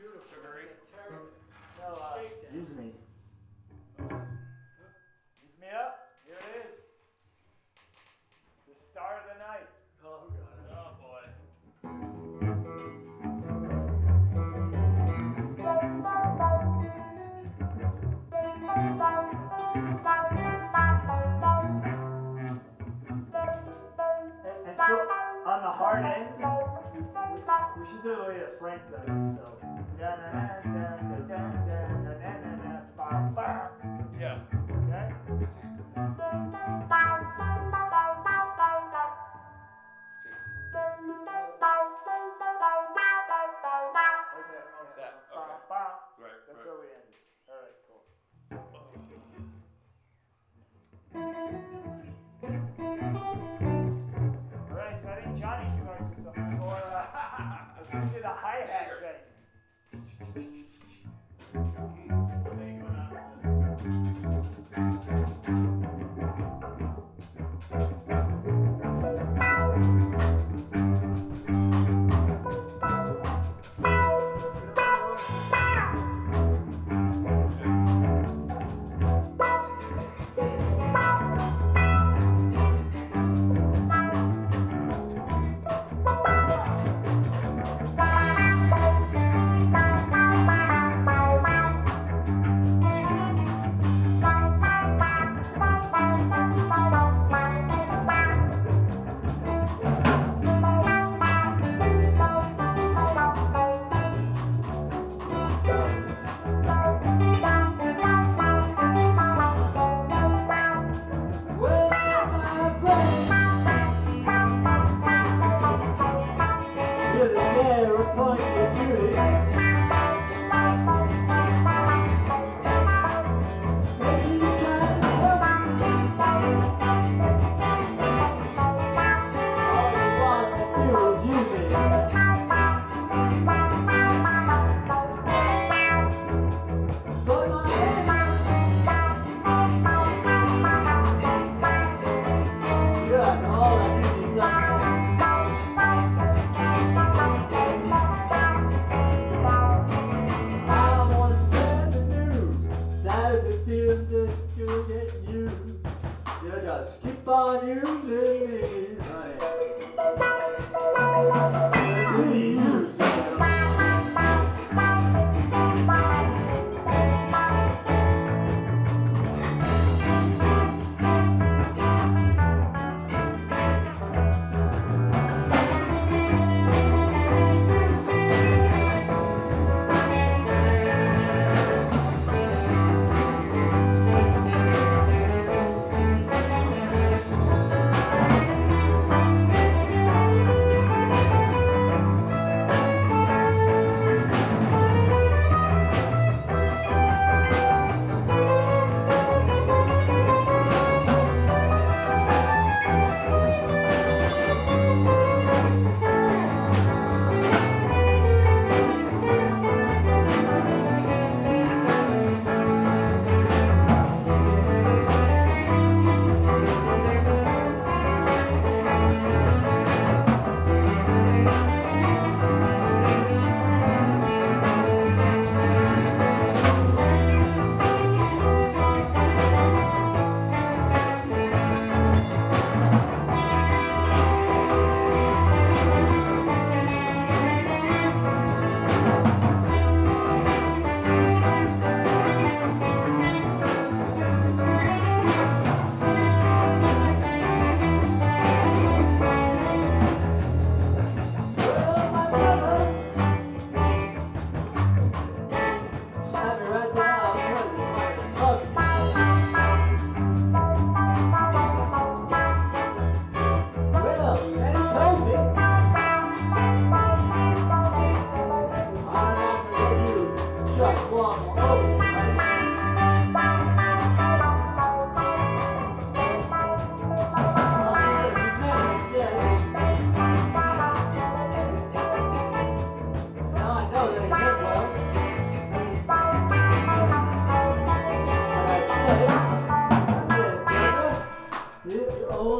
beautiful. Sugary. Terrible. No, uh, use me. Use me up. Here it is. The star of the night. Oh, God. Oh, boy. And, so on the hard end, we should do it the way that Frank does it. So. Yeah. Okay?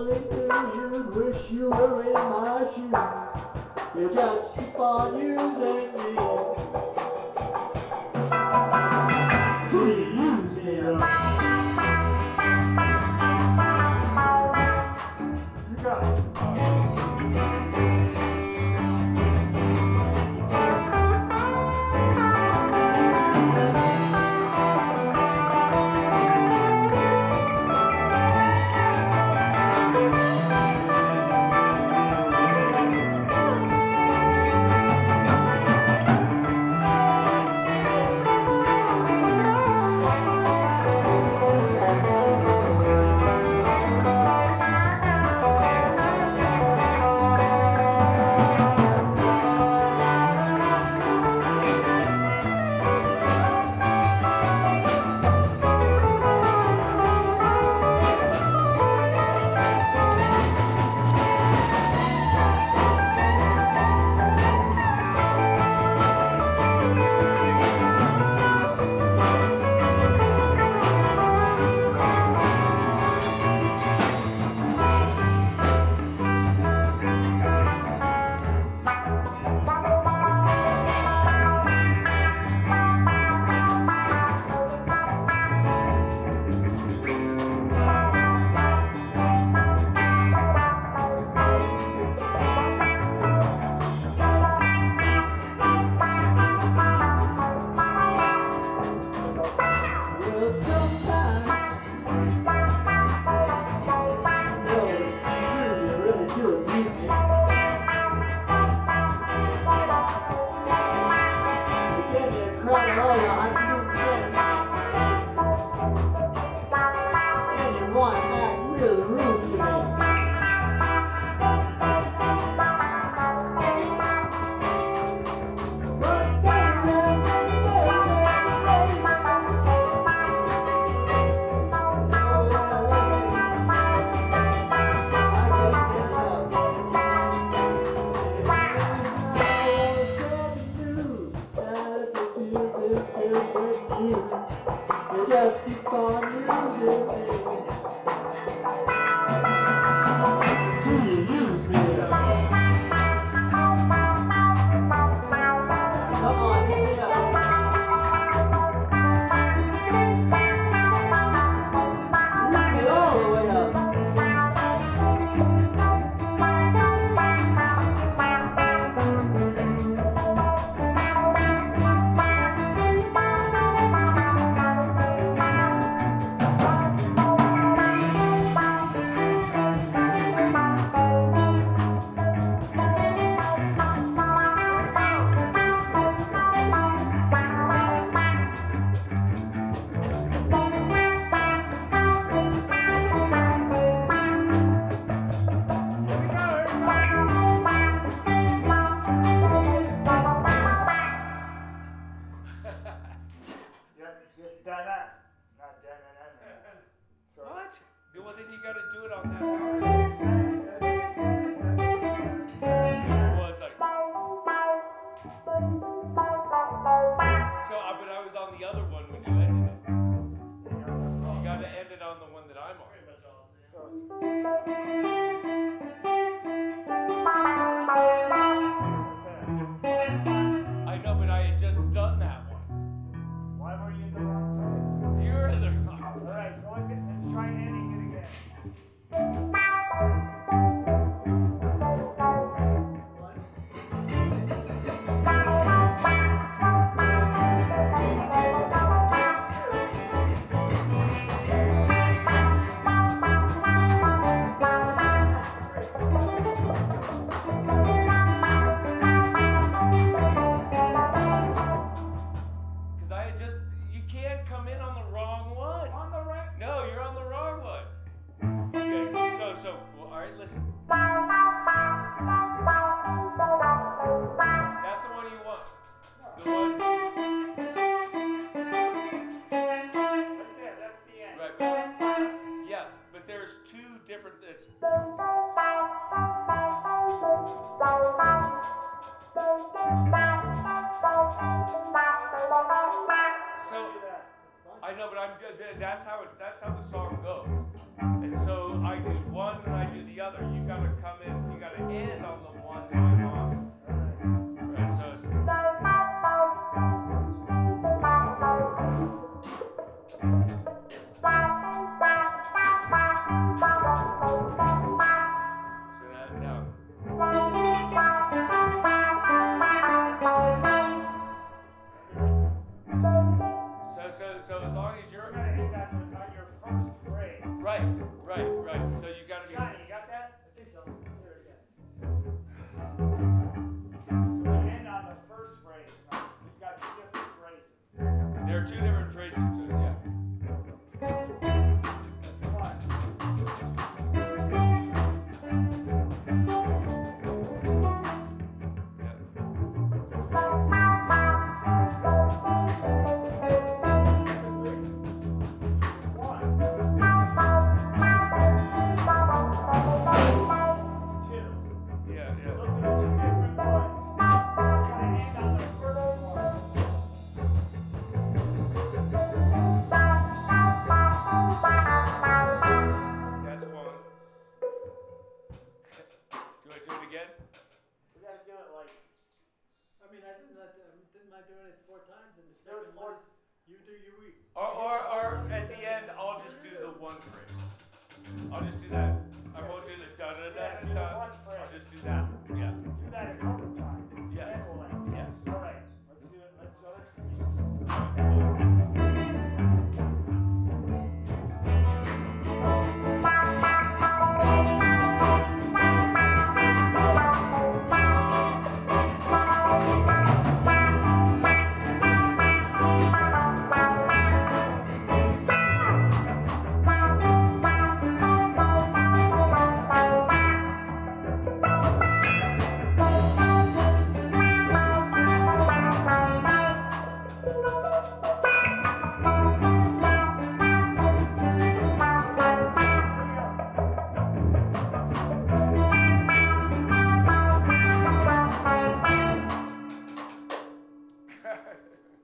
only thing you. wish you were in my shoes. You just keep on using me. Thank you. right, listen. I know, but I'm that's how it, that's how the song goes. And so I do one and I do the other. You gotta come in. You gotta end on the one that I'm on. I'll just do that. I won't do this. Da, da, da, da. I'll just do that. Yeah. Do that a couple times.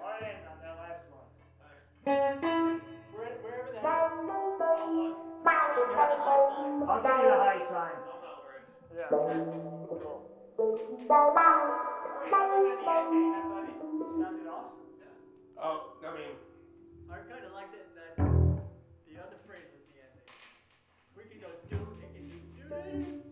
Lion on that last one. Wherever. I'll, I'll give you the high sign. Sounded awesome. Oh, I mean. I kind of the other phrase is the ending. We can go.